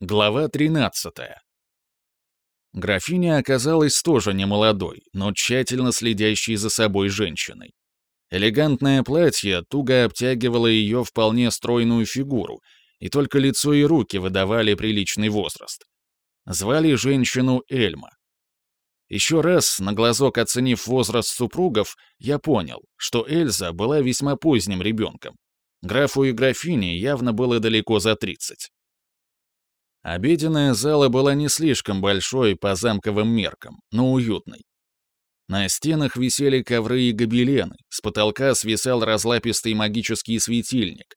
Глава 13. Графиня оказалась тоже не молодой, но тщательно следящей за собой женщиной. Элегантное платье туго обтягивало ее вполне стройную фигуру, и только лицо и руки выдавали приличный возраст. Звали женщину Эльма. Еще раз, на глазок оценив возраст супругов, я понял, что Эльза была весьма поздним ребенком. Графу и графине явно было далеко за 30. Обеденная зала была не слишком большой по замковым меркам, но уютной. На стенах висели ковры и гобелены, с потолка свисал разлапистый магический светильник.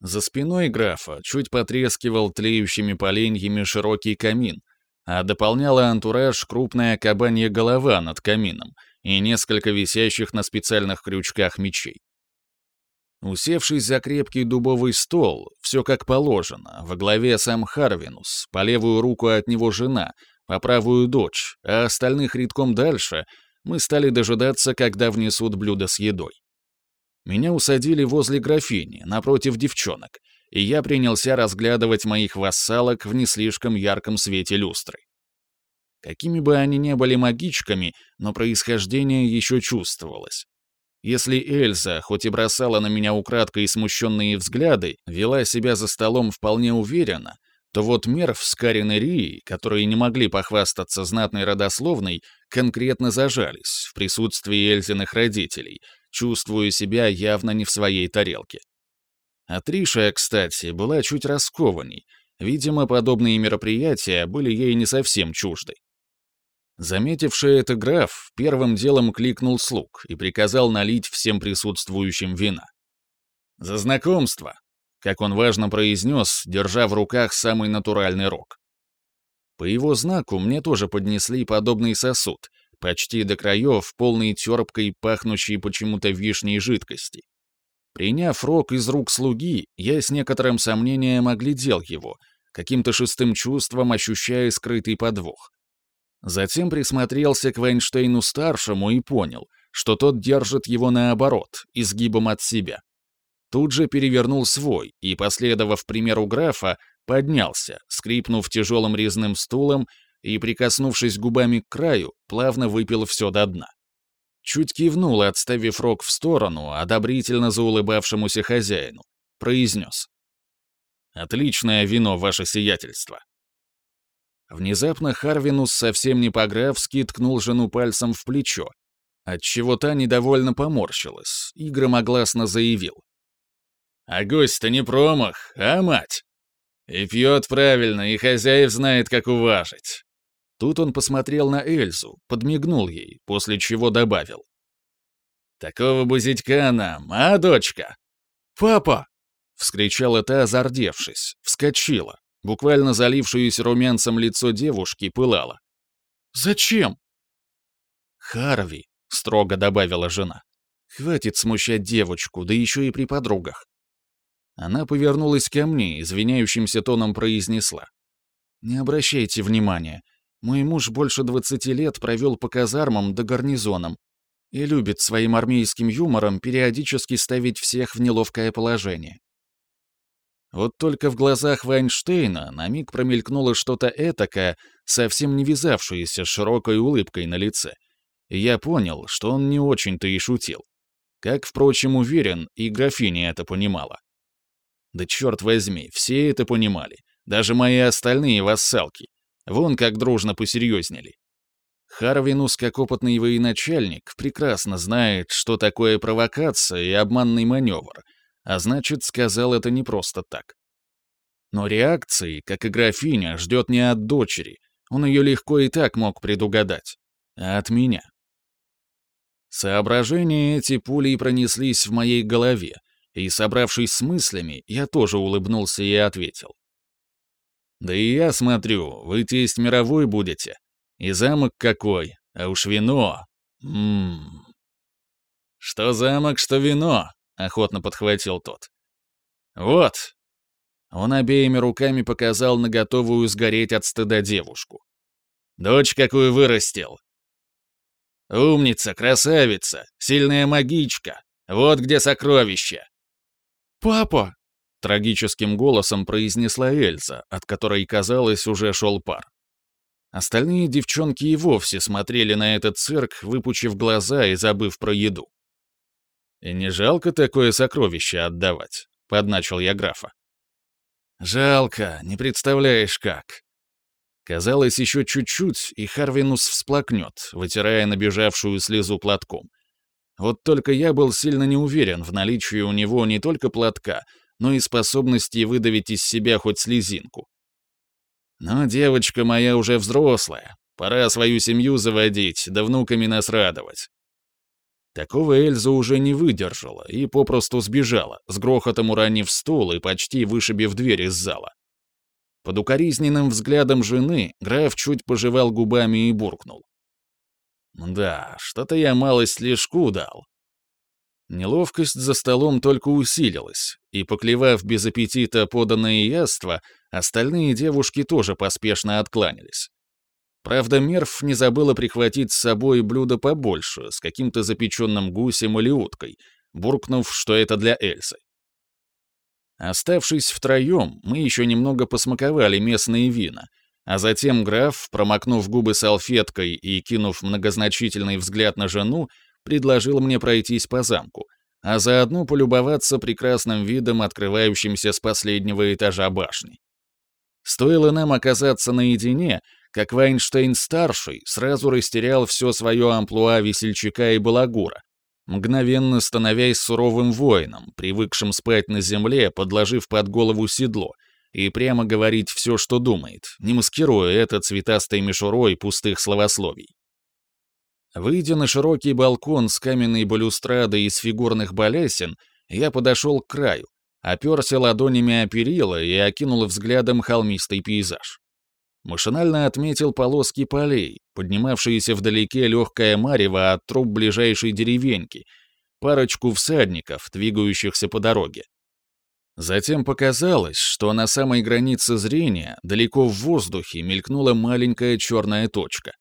За спиной графа чуть потрескивал тлеющими поленьями широкий камин, а дополняла антураж крупная кабанья голова над камином и несколько висящих на специальных крючках мечей. Усевшись за крепкий дубовый стол, все как положено, во главе сам Харвинус, по левую руку от него жена, по правую дочь, а остальных редком дальше, мы стали дожидаться, когда внесут блюдо с едой. Меня усадили возле графини, напротив девчонок, и я принялся разглядывать моих вассалок в не слишком ярком свете люстры. Какими бы они ни были магичками, но происхождение еще чувствовалось. Если Эльза, хоть и бросала на меня украдкой смущенные взгляды, вела себя за столом вполне уверенно, то вот Мерв с Карин и Рией, которые не могли похвастаться знатной родословной, конкретно зажались в присутствии Эльзиных родителей, чувствуя себя явно не в своей тарелке. А Триша, кстати, была чуть раскованней. Видимо, подобные мероприятия были ей не совсем чужды. Заметивший это граф первым делом кликнул слуг и приказал налить всем присутствующим вина. «За знакомство!» — как он важно произнес, держа в руках самый натуральный рог. По его знаку мне тоже поднесли подобный сосуд, почти до краев, полный терпкой, пахнущей почему-то вишней жидкости. Приняв рог из рук слуги, я с некоторым сомнением оглядел его, каким-то шестым чувством ощущая скрытый подвох. Затем присмотрелся к Вайнштейну-старшему и понял, что тот держит его наоборот, изгибом от себя. Тут же перевернул свой и, последовав примеру графа, поднялся, скрипнув тяжелым резным стулом и, прикоснувшись губами к краю, плавно выпил все до дна. Чуть кивнул, отставив рог в сторону, одобрительно заулыбавшемуся хозяину. Произнес. «Отличное вино, ваше сиятельство. Внезапно Харвинус совсем не по-графски ткнул жену пальцем в плечо, отчего та недовольно поморщилась и громогласно заявил. «А гость-то не промах, а мать! И пьет правильно, и хозяев знает, как уважить». Тут он посмотрел на Эльзу, подмигнул ей, после чего добавил. «Такого бузитька нам, а, дочка?» «Папа!» — вскричала та, зардевшись, вскочила, Буквально залившееся румянцем лицо девушки пылало. «Зачем?» «Харви», — строго добавила жена. «Хватит смущать девочку, да еще и при подругах». Она повернулась ко мне, извиняющимся тоном произнесла. «Не обращайте внимания. Мой муж больше двадцати лет провел по казармам да гарнизонам и любит своим армейским юмором периодически ставить всех в неловкое положение. Вот только в глазах Вайнштейна на миг промелькнуло что-то этакое, совсем не вязавшееся с широкой улыбкой на лице. И я понял, что он не очень-то и шутил. Как, впрочем, уверен, и графиня это понимала. Да черт возьми, все это понимали. Даже мои остальные вассалки. Вон как дружно посерьезнели. Харвинус, как опытный военачальник, прекрасно знает, что такое провокация и обманный маневр — а значит, сказал это не просто так. Но реакции, как и графиня, ждет не от дочери, он ее легко и так мог предугадать, а от меня. Соображения эти пулей пронеслись в моей голове, и, собравшись с мыслями, я тоже улыбнулся и ответил. «Да и я смотрю, вы тесть мировой будете. И замок какой, а уж вино. Ммм. Что замок, что вино, охотно подхватил тот. «Вот!» Он обеими руками показал на готовую сгореть от стыда девушку. «Дочь какую вырастил!» «Умница, красавица, сильная магичка! Вот где сокровище!» «Папа!» — трагическим голосом произнесла Эльза, от которой, казалось, уже шел пар. Остальные девчонки и вовсе смотрели на этот цирк, выпучив глаза и забыв про еду. «И не жалко такое сокровище отдавать?» — подначил я графа. «Жалко, не представляешь как». Казалось, еще чуть-чуть, и Харвинус всплакнет, вытирая набежавшую слезу платком. Вот только я был сильно не уверен в наличии у него не только платка, но и способности выдавить из себя хоть слезинку. Но девочка моя уже взрослая, пора свою семью заводить, да внуками нас радовать. Такого Эльза уже не выдержала и попросту сбежала, с грохотом уронив стул и почти вышибив дверь из зала. Под укоризненным взглядом жены граф чуть пожевал губами и буркнул. «Да, что-то я малость лишку дал. Неловкость за столом только усилилась, и, поклевав без аппетита поданное яство, остальные девушки тоже поспешно откланялись. Правда, Мерф не забыла прихватить с собой блюдо побольше, с каким-то запеченным гусем или уткой, буркнув, что это для Эльзы. Оставшись втроем, мы еще немного посмаковали местные вина, а затем граф, промокнув губы салфеткой и кинув многозначительный взгляд на жену, предложил мне пройтись по замку, а заодно полюбоваться прекрасным видом, открывающимся с последнего этажа башни. Стоило нам оказаться наедине, как Вайнштейн-старший сразу растерял все свое амплуа весельчака и балагура, мгновенно становясь суровым воином, привыкшим спать на земле, подложив под голову седло, и прямо говорить все, что думает, не маскируя это цветастой мишурой пустых словословий. Выйдя на широкий балкон с каменной балюстрадой из фигурных балясин, я подошел к краю, оперся ладонями о перила и окинул взглядом холмистый пейзаж. Машинально отметил полоски полей, поднимавшиеся вдалеке легкое марево от труб ближайшей деревеньки, парочку всадников, двигающихся по дороге. Затем показалось, что на самой границе зрения, далеко в воздухе, мелькнула маленькая черная точка.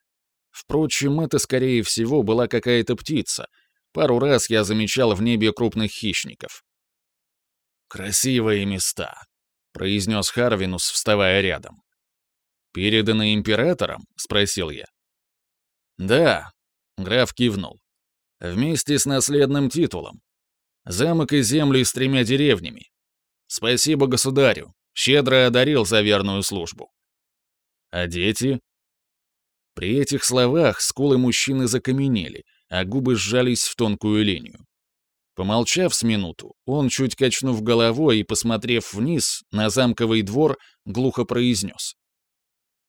Впрочем, это, скорее всего, была какая-то птица. Пару раз я замечал в небе крупных хищников. «Красивые места», — произнес Харвинус, вставая рядом. «Переданы императором?» — спросил я. «Да», — граф кивнул. «Вместе с наследным титулом. Замок и земли с тремя деревнями. Спасибо государю, щедро одарил за верную службу. А дети?» При этих словах скулы мужчины закаменели, а губы сжались в тонкую линию. Помолчав с минуту, он, чуть качнув головой и посмотрев вниз на замковый двор, глухо произнес.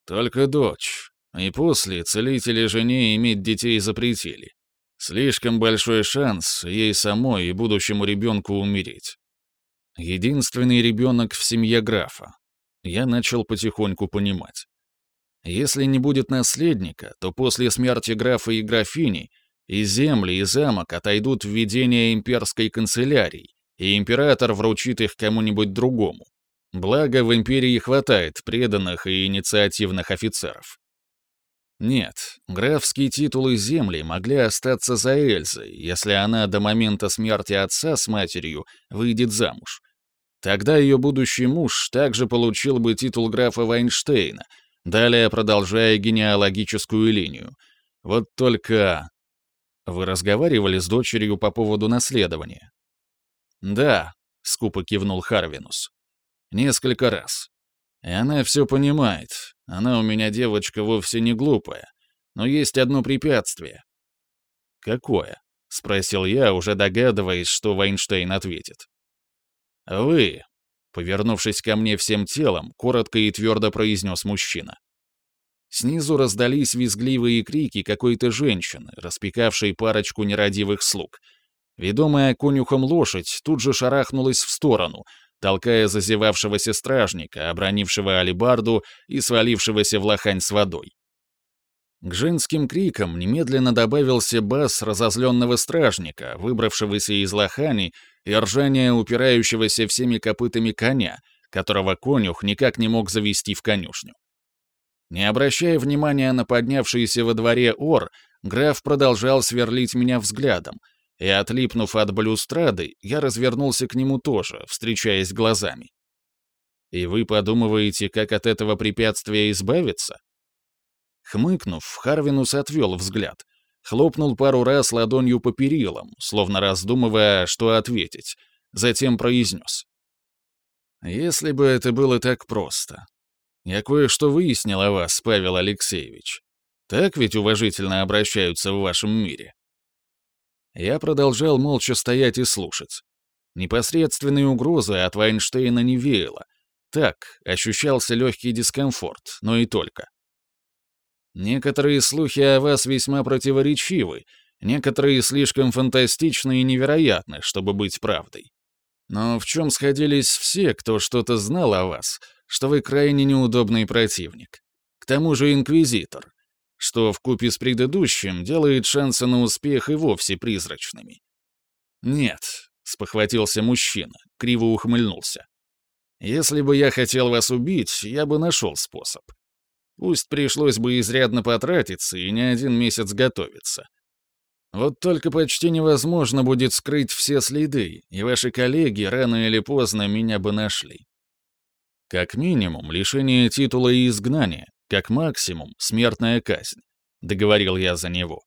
«Только дочь. И после целители жене иметь детей запретили. Слишком большой шанс ей самой и будущему ребенку умереть. Единственный ребенок в семье графа. Я начал потихоньку понимать. Если не будет наследника, то после смерти графа и графини и земли, и замок отойдут в ведение имперской канцелярии, и император вручит их кому-нибудь другому. Благо, в империи хватает преданных и инициативных офицеров. Нет, графские титулы земли могли остаться за Эльзой, если она до момента смерти отца с матерью выйдет замуж. Тогда ее будущий муж также получил бы титул графа Вайнштейна — далее продолжая генеалогическую линию. Вот только... Вы разговаривали с дочерью по поводу наследования? Да, скупо кивнул Харвинус. Несколько раз. И она все понимает. Она у меня девочка вовсе не глупая. Но есть одно препятствие. Какое? Спросил я, уже догадываясь, что Вайнштейн ответит. Вы, Повернувшись ко мне всем телом, коротко и твердо произнес мужчина. Снизу раздались визгливые крики какой-то женщины, распекавшей парочку нерадивых слуг. Ведомая конюхом лошадь тут же шарахнулась в сторону, толкая зазевавшегося стражника, обронившего алебарду и свалившегося в лохань с водой. К женским крикам немедленно добавился бас разозленного стражника, выбравшегося из лохани, и ржание упирающегося всеми копытами коня, которого конюх никак не мог завести в конюшню. Не обращая внимания на поднявшийся во дворе ор, граф продолжал сверлить меня взглядом, и, отлипнув от балюстрады, я развернулся к нему тоже, встречаясь глазами. «И вы подумываете, как от этого препятствия избавиться?» Хмыкнув, Харвинус отвел взгляд, хлопнул пару раз ладонью по перилам, словно раздумывая, что ответить, затем произнес. «Если бы это было так просто. Я кое-что выяснил о вас, Павел Алексеевич. Так ведь уважительно обращаются в вашем мире?» Я продолжал молча стоять и слушать. Непосредственной угрозы от Вайнштейна не веяло. Так, ощущался легкий дискомфорт, но и только. Некоторые слухи о вас весьма противоречивы, некоторые слишком фантастичны и невероятны, чтобы быть правдой. Но в чем сходились все, кто что-то знал о вас, что вы крайне неудобный противник. К тому же инквизитор, что в купе с предыдущим делает шансы на успех и вовсе призрачными. «Нет», — спохватился мужчина, криво ухмыльнулся. «Если бы я хотел вас убить, я бы нашел способ. Пусть пришлось бы изрядно потратиться и не один месяц готовиться. Вот только почти невозможно будет скрыть все следы, и ваши коллеги рано или поздно меня бы нашли. Как минимум, лишение титула и изгнания, как максимум, смертная казнь, договорил я за него.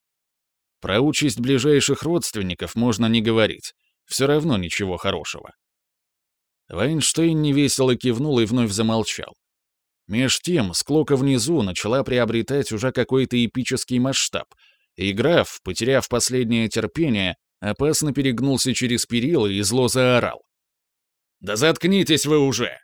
Про участь ближайших родственников можно не говорить, все равно ничего хорошего. Вайнштейн невесело кивнул и вновь замолчал. Меж тем, склока внизу начала приобретать уже какой-то эпический масштаб, и граф, потеряв последнее терпение, опасно перегнулся через перила и зло заорал. «Да заткнитесь вы уже!»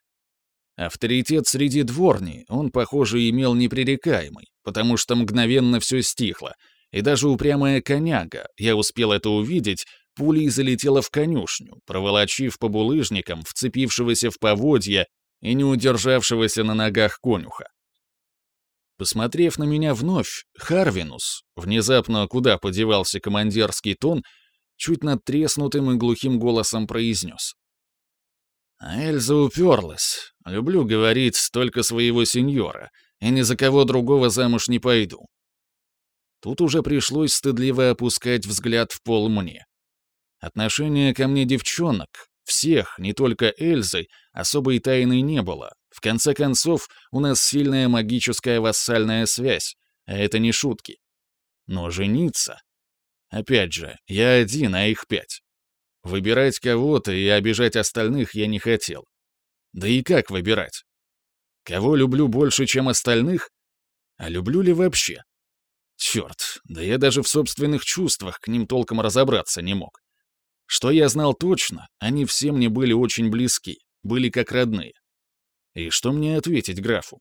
Авторитет среди дворни он, похоже, имел непререкаемый, потому что мгновенно все стихло, и даже упрямая коняга, я успел это увидеть, пулей залетела в конюшню, проволочив по булыжникам вцепившегося в поводья и не удержавшегося на ногах конюха. Посмотрев на меня вновь, Харвинус, внезапно куда подевался командирский тон, чуть надтреснутым и глухим голосом произнес. А Эльза уперлась. Люблю говорить только своего сеньора, и ни за кого другого замуж не пойду. Тут уже пришлось стыдливо опускать взгляд в пол мне. Отношение ко мне девчонок, всех, не только Эльзы, особой тайны не было. В конце концов, у нас сильная магическая вассальная связь, а это не шутки. Но жениться... Опять же, я один, а их пять. Выбирать кого-то и обижать остальных я не хотел. Да и как выбирать? Кого люблю больше, чем остальных? А люблю ли вообще? Черт, да я даже в собственных чувствах к ним толком разобраться не мог. Что я знал точно, они все мне были очень близки, были как родные. И что мне ответить графу?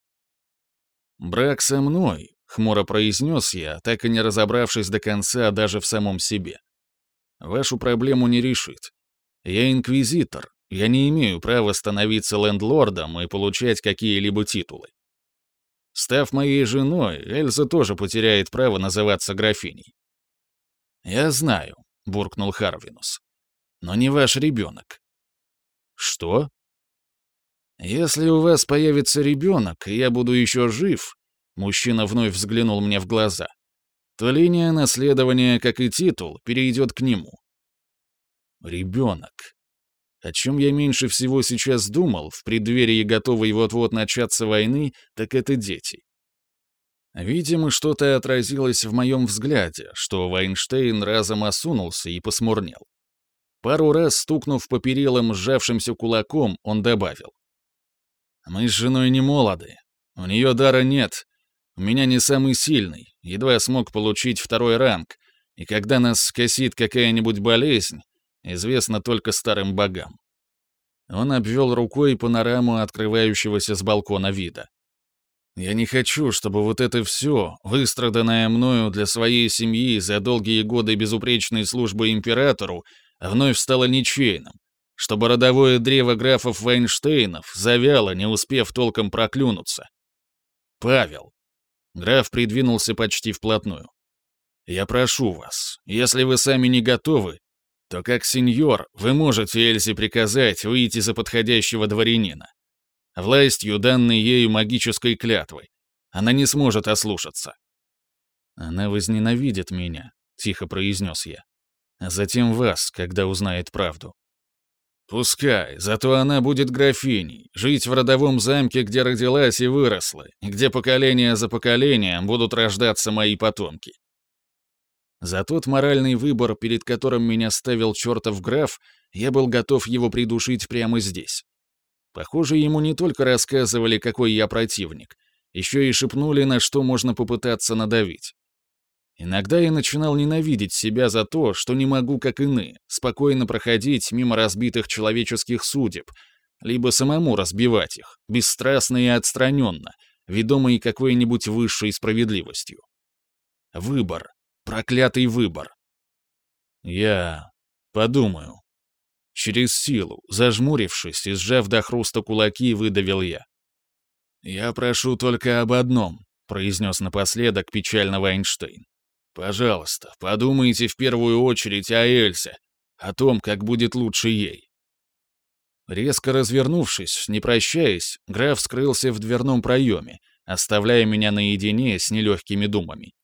«Брак со мной», — хмуро произнес я, так и не разобравшись до конца даже в самом себе. «Вашу проблему не решит. Я инквизитор, я не имею права становиться лендлордом и получать какие-либо титулы. Став моей женой, Эльза тоже потеряет право называться графиней». «Я знаю», — буркнул Харвинус но не ваш ребенок». «Что?» «Если у вас появится ребенок, и я буду еще жив», мужчина вновь взглянул мне в глаза, то линия наследования, как и титул, перейдет к нему. Ребенок. О чем я меньше всего сейчас думал, в преддверии готовой вот-вот начаться войны, так это дети. Видимо, что-то отразилось в моем взгляде, что Вайнштейн разом осунулся и посмурнел. Пару раз стукнув по перилам сжавшимся кулаком, он добавил. «Мы с женой не молоды. У нее дара нет. У меня не самый сильный, едва смог получить второй ранг, и когда нас скосит какая-нибудь болезнь, известно только старым богам». Он обвел рукой панораму открывающегося с балкона вида. «Я не хочу, чтобы вот это все, выстраданное мною для своей семьи за долгие годы безупречной службы императору, вновь стало ничейным, чтобы родовое древо графов Вайнштейнов завяло, не успев толком проклюнуться. «Павел». Граф придвинулся почти вплотную. «Я прошу вас, если вы сами не готовы, то как сеньор вы можете Эльзе приказать выйти за подходящего дворянина. Властью, данной ею магической клятвой, она не сможет ослушаться». «Она возненавидит меня», — тихо произнес я. а затем вас, когда узнает правду. Пускай, зато она будет графиней, жить в родовом замке, где родилась и выросла, и где поколение за поколением будут рождаться мои потомки. За тот моральный выбор, перед которым меня ставил чертов граф, я был готов его придушить прямо здесь. Похоже, ему не только рассказывали, какой я противник, еще и шепнули, на что можно попытаться надавить. Иногда я начинал ненавидеть себя за то, что не могу, как иные, спокойно проходить мимо разбитых человеческих судеб, либо самому разбивать их, бесстрастно и отстраненно, ведомый какой-нибудь высшей справедливостью. Выбор. Проклятый выбор. Я подумаю. Через силу, зажмурившись и сжав до хруста кулаки, выдавил я. «Я прошу только об одном», — произнес напоследок печального Эйнштейн. «Пожалуйста, подумайте в первую очередь о Эльсе, о том, как будет лучше ей». Резко развернувшись, не прощаясь, граф скрылся в дверном проеме, оставляя меня наедине с нелегкими думами.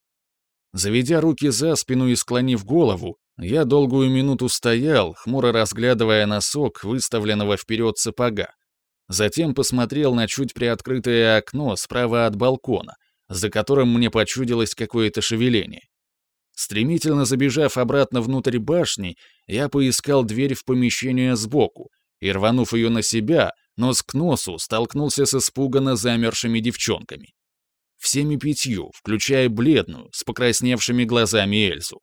Заведя руки за спину и склонив голову, я долгую минуту стоял, хмуро разглядывая носок выставленного вперед сапога. Затем посмотрел на чуть приоткрытое окно справа от балкона, за которым мне почудилось какое-то шевеление. Стремительно забежав обратно внутрь башни, я поискал дверь в помещение сбоку и, рванув ее на себя, нос к носу, столкнулся с испуганно замершими девчонками всеми пятью, включая бледную, с покрасневшими глазами Эльзу.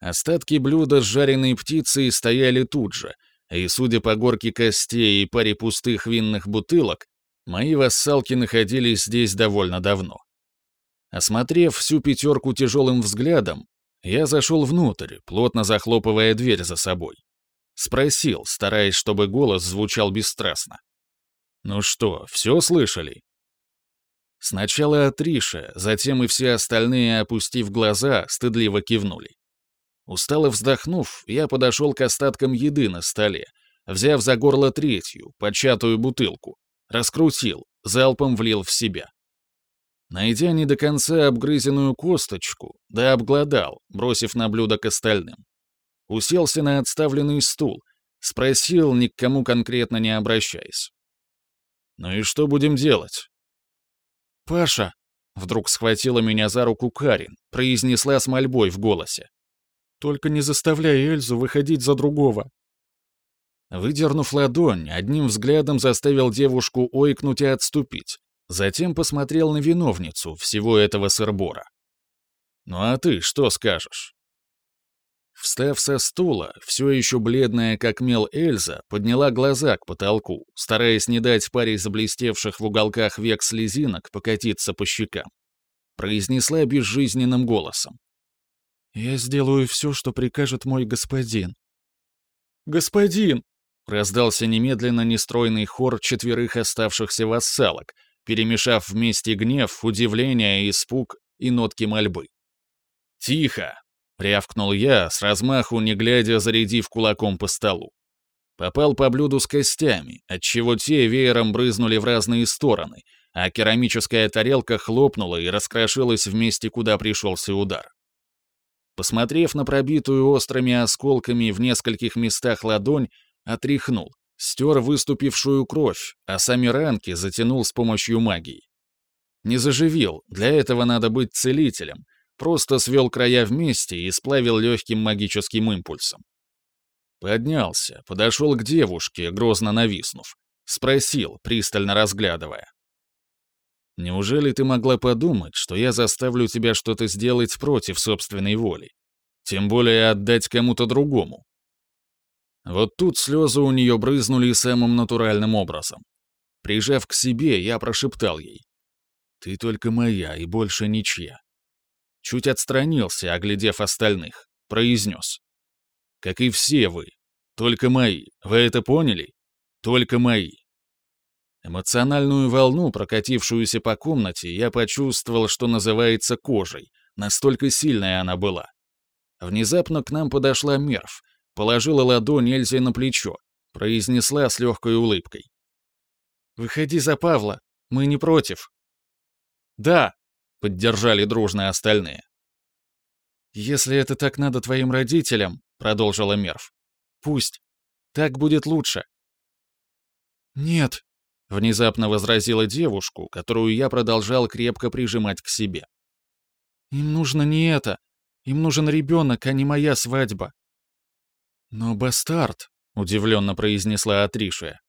Остатки блюда с жареной птицей стояли тут же, и, судя по горке костей и паре пустых винных бутылок, мои вассалки находились здесь довольно давно. Осмотрев всю пятерку тяжелым взглядом, я зашел внутрь, плотно захлопывая дверь за собой. Спросил, стараясь, чтобы голос звучал бесстрастно. «Ну что, все слышали?» Сначала Атриша, затем и все остальные, опустив глаза, стыдливо кивнули. Устало вздохнув, я подошел к остаткам еды на столе, взяв за горло третью, початую бутылку, раскрутил, залпом влил в себя. Найдя не до конца обгрызенную косточку, да обглодал, бросив на блюдо к остальным. Уселся на отставленный стул, спросил, ни к кому конкретно не обращаясь. «Ну и что будем делать?» «Паша!» — вдруг схватила меня за руку Карин, произнесла с мольбой в голосе. «Только не заставляй Эльзу выходить за другого!» Выдернув ладонь, одним взглядом заставил девушку ойкнуть и отступить. Затем посмотрел на виновницу всего этого сырбора. «Ну а ты что скажешь?» Встав со стула, все еще бледная как мел Эльза, подняла глаза к потолку, стараясь не дать паре заблестевших в уголках век слезинок покатиться по щекам. Произнесла безжизненным голосом. «Я сделаю все, что прикажет мой господин». «Господин!» — раздался немедленно нестройный хор четверых оставшихся вассалок, перемешав вместе гнев, удивление, испуг и нотки мольбы. «Тихо!» Рявкнул я, с размаху не глядя, зарядив кулаком по столу. Попал по блюду с костями, отчего те веером брызнули в разные стороны, а керамическая тарелка хлопнула и раскрошилась в месте, куда пришелся удар. Посмотрев на пробитую острыми осколками в нескольких местах ладонь, отряхнул, стер выступившую кровь, а сами ранки затянул с помощью магии. Не заживил, для этого надо быть целителем, Просто свел края вместе и сплавил легким магическим импульсом. Поднялся, подошел к девушке, грозно нависнув. Спросил, пристально разглядывая. «Неужели ты могла подумать, что я заставлю тебя что-то сделать против собственной воли? Тем более отдать кому-то другому?» Вот тут слезы у нее брызнули самым натуральным образом. Прижав к себе, я прошептал ей. «Ты только моя и больше ничья. Чуть отстранился, оглядев остальных. Произнес. «Как и все вы. Только мои. Вы это поняли? Только мои». Эмоциональную волну, прокатившуюся по комнате, я почувствовал, что называется кожей. Настолько сильная она была. Внезапно к нам подошла Мерв, положила ладонь Эльзе на плечо, произнесла с легкой улыбкой. «Выходи за Павла, мы не против». «Да», — поддержали дружно остальные. «Если это так надо твоим родителям», — продолжила Мерв, — «пусть. Так будет лучше». «Нет», — внезапно возразила девушку, которую я продолжал крепко прижимать к себе. «Им нужно не это. Им нужен ребенок, а не моя свадьба». «Но бастард», — удивленно произнесла Атришия.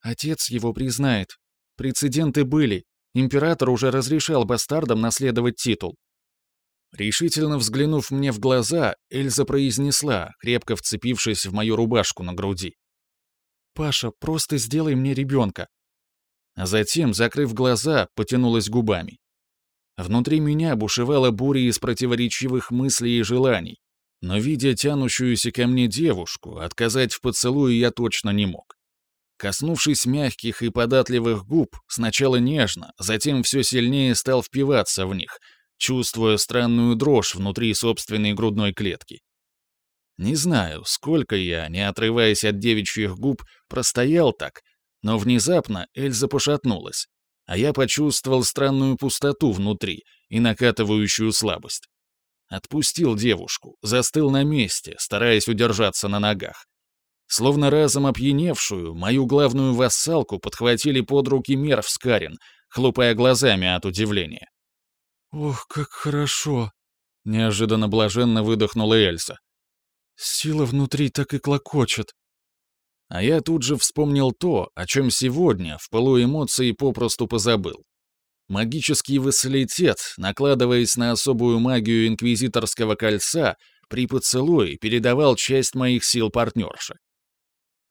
«Отец его признает. Прецеденты были. Император уже разрешал бастардам наследовать титул. Решительно взглянув мне в глаза, Эльза произнесла, крепко вцепившись в мою рубашку на груди. «Паша, просто сделай мне ребенка». А затем, закрыв глаза, потянулась губами. Внутри меня бушевала буря из противоречивых мыслей и желаний, но, видя тянущуюся ко мне девушку, отказать в поцелуе я точно не мог. Коснувшись мягких и податливых губ, сначала нежно, затем все сильнее стал впиваться в них — чувствуя странную дрожь внутри собственной грудной клетки. Не знаю, сколько я, не отрываясь от девичьих губ, простоял так, но внезапно Эльза пошатнулась, а я почувствовал странную пустоту внутри и накатывающую слабость. Отпустил девушку, застыл на месте, стараясь удержаться на ногах. Словно разом опьяневшую, мою главную вассалку подхватили под руки Мерв с Карин, хлопая глазами от удивления. «Ох, как хорошо!» — неожиданно блаженно выдохнула Эльса. «Сила внутри так и клокочет». А я тут же вспомнил то, о чем сегодня, в полу эмоций, попросту позабыл. Магический вассалитет, накладываясь на особую магию инквизиторского кольца, при поцелуе передавал часть моих сил партнерши.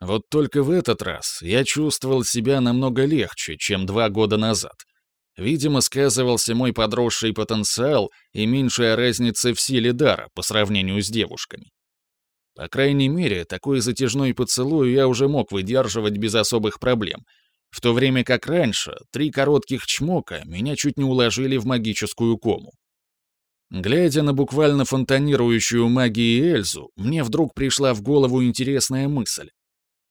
Вот только в этот раз я чувствовал себя намного легче, чем два года назад — Видимо, сказывался мой подросший потенциал и меньшая разница в силе дара по сравнению с девушками. По крайней мере, такой затяжной поцелуй я уже мог выдерживать без особых проблем, в то время как раньше три коротких чмока меня чуть не уложили в магическую кому. Глядя на буквально фонтанирующую магией Эльзу, мне вдруг пришла в голову интересная мысль.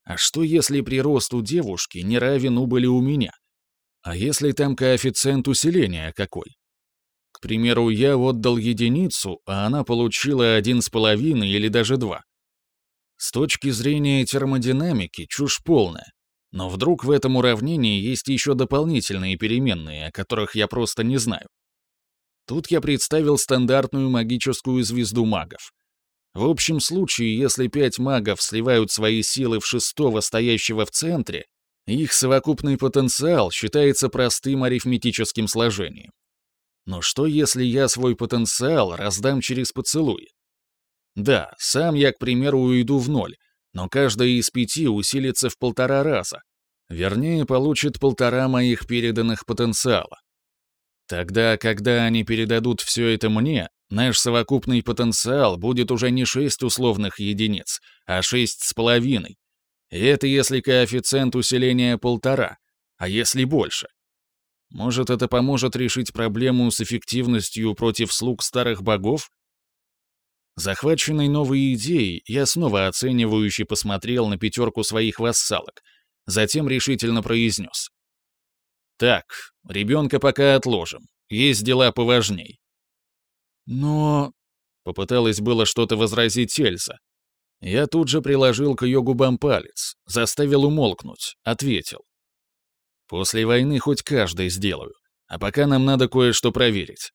А что если прирост у девушки не равен убыли у меня? А если там коэффициент усиления какой? К примеру, я отдал единицу, а она получила один с половиной или даже два. С точки зрения термодинамики чушь полная. Но вдруг в этом уравнении есть еще дополнительные переменные, о которых я просто не знаю. Тут я представил стандартную магическую звезду магов. В общем случае, если пять магов сливают свои силы в шестого, стоящего в центре, их совокупный потенциал считается простым арифметическим сложением. Но что, если я свой потенциал раздам через поцелуй? Да, сам я, к примеру, уйду в ноль, но каждая из пяти усилится в полтора раза. Вернее, получит полтора моих переданных потенциала. Тогда, когда они передадут все это мне, наш совокупный потенциал будет уже не шесть условных единиц, а шесть с половиной, и это если коэффициент усиления полтора, а если больше. Может, это поможет решить проблему с эффективностью против слуг старых богов? Захваченный новой идеей, я снова оценивающе посмотрел на пятерку своих вассалок, затем решительно произнес. «Так, ребенка пока отложим, есть дела поважней». «Но...» — попыталась было что-то возразить Эльза, я тут же приложил к ее губам палец, заставил умолкнуть, ответил. «После войны хоть каждый сделаю, а пока нам надо кое-что проверить.